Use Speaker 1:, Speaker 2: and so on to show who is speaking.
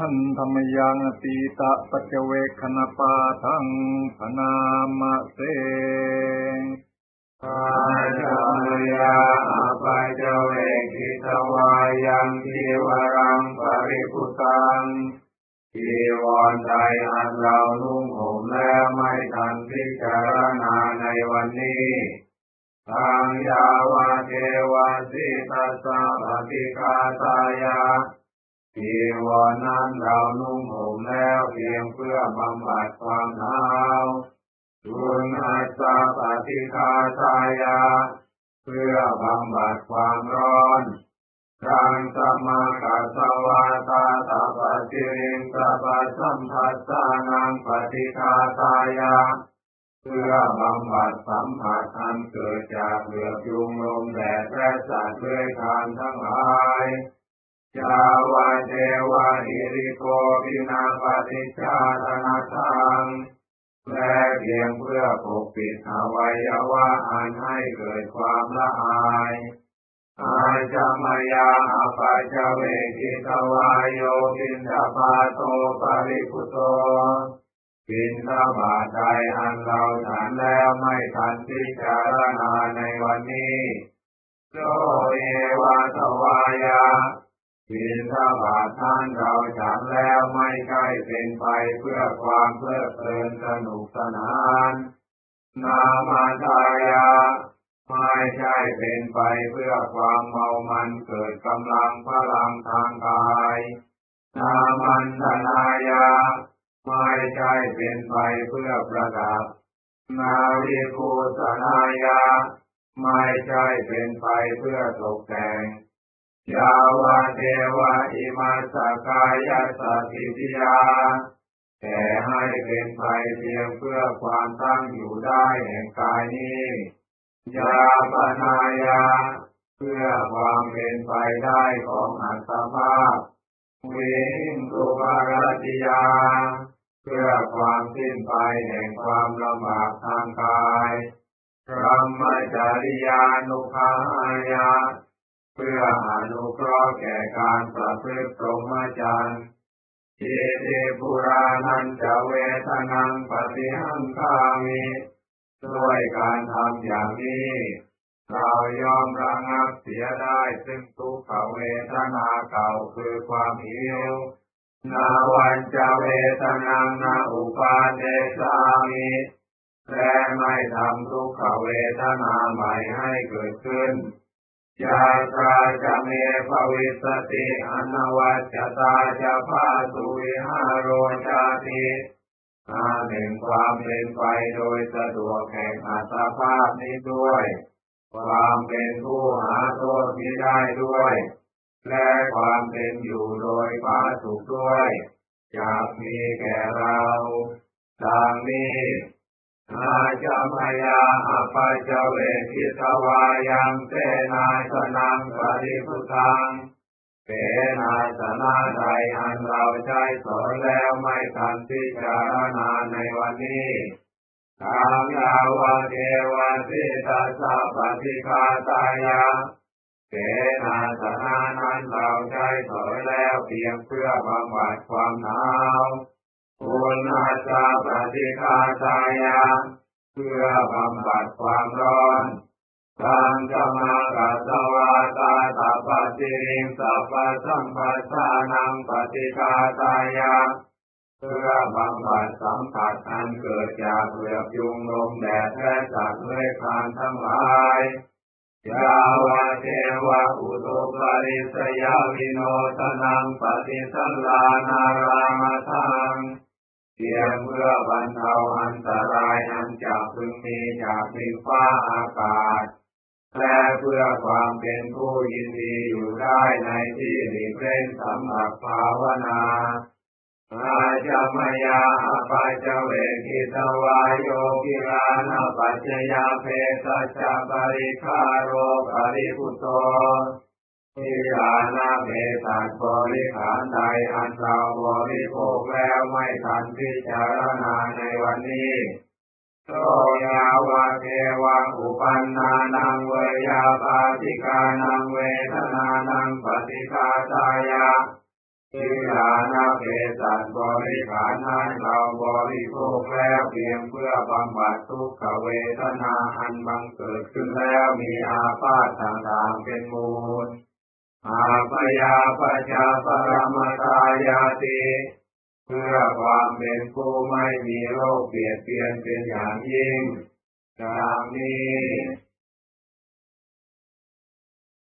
Speaker 1: ท่านธรรมยังตีตะปัจเจเวคณปาทังพนามเส
Speaker 2: อาจามยาปัจเวกิตวายังทีวรังปริพุตังจีวรใดอันเรานุ่งห่มแล้วไม่ทันพิจารณาในวันนี้ทางยาวาเทวาสิตัสสะปฏิคาตายา จีวรนั้นเรานุ่งห่มแล้วเพียงเพื่อบำบัดความหนาวทุนอาสาปฏิคาตายา เพื่อบำบัดความร้อนรังสมากัสวาตาตาปจิริงสัพสัมผัสสานังปฏิคาตายา เพื่อบำบัดสัมผัสอันเกิดจากเหลือยุงลมแดดและสัตว์เลื้อยคลานทั้งหลาย จาวาเทวาอิริโกปินาปฏิชาธนาทังและเพียงเพื่อปกปิดอวัยวะอันให้เกิดความละอายอาจามายาอาปัจเวกิตวายโยกินทปาโตปริพุโตกินทบาใดอันเราฉันแล้วไม่ทันพิจารณาในวันนี้โสเอวาทวายา กินทบาทท่านเราฉันแล้วไม่ใช่เป็นไปเพื่อความเพลิดเพลินสนุกสนาน นามาทายาไม่ใช่เป็นไปเพื่อความเมามันเกิดกำลังพลังทางกาย นามันธนายาไม่ใช่เป็นไปเพื่อประดับ นาวิภูสนายาไม่ใช่เป็นไปเพื่อตกแต่ง ยาวาเทวะอิมาสกายสติทิยา แต่ให้เป็นไปเพียงเพื่อความตั้งอยู่ได้แห่งกายนี้ยาปนายา เพื่อความเป็นไปได้ของอัตภาพวิงตุภารติยา เพื่อความสิ้นไปแห่งความลำบากทางกายรหมจริยานุภาายา เพื่ออนุเคราะห์แก่การประพฤติพรหมจรรย์อิติปุรานันจะเวทนังปฏิหังคามิด้วยการทำอย่างนี้ เรายอมระงับเสียได้ซึ่งทุกขเวทนาเก่าคือความหิวนาวันจะเวทนานาอุปาเดสามิและไม่ทำทุกขเวทนาใหม่ให้เกิดขึ้น ยาตราจะเมภวิสติอนวัจตาจะพาสุวิหารโรจาติอาหนึ่งความเป็นไปโดยสะดวกแห่งอัตภาพนี้ด้วย ความเป็นผู้หาโทษนี้ได้ด้วย และความเป็นอยู่โดยผาสุขด้วยจะมีแก่เราดังนี้ อาจามายาอปัจเวกิตวายังเตนาสนังปริพุตังเปนาสนาใดอันเราใช้สอนแล้วไม่ทันพิจารณาในวันนี้ทางยาวเทวสิตัสสะปฏิคาตายาเกนาสนานั้นเราใช้สอนแล้วเพียงเพื่อบำบัดความหนาว ปุณาจาปฏิคาตายาเพื่อบำบัดความร้อนตังจมากัสวาตาตาปจิริงสัพพสัมปัสสานังปฏิคาตายาเพื่อบำบัดสัมผัสอันเกิดจากเปลือกยุงลมแดดและสัตว์เลื้อยคลานทั้งหลายยาวะเทวะอุตุปาริสยาวิโนตนังปฏิสัลลานารามทัง เพียงเพื่อบรรเทาอันตรายอันจะพึงมีจากดินฟ้าอากาศ และเพื่อความเป็นผู้ยินดีอยู่ได้ในที่หลีกเล่นสำหรับภาวนาอาจามายาปัจเวกิตวายโยกิลานาปัจจยาเพสัจปริคาโรปริพุโต ทิลานาเพสัจบริขารใดอันเราบริโภคแล้วไม่ทันพิจารณาในวันนี้โตยาวะเทวังอุปันนานังเวยาปาติกานังเวทนานังปฏิคาตายาทิลานาเพสัตบริขารนั้นเราบริโภคแล้วเพียงเพื่อบำบัดทุกขเวทนาอันบังเกิดขึ้นแล้วมีอาพาธต่างๆเป็นมูล อาปยาปชาปรมตายาติเพื่อความเป็นผู้ไม่มีโรคเบียดเบียนเป็นอย่างยิ่งดังนี้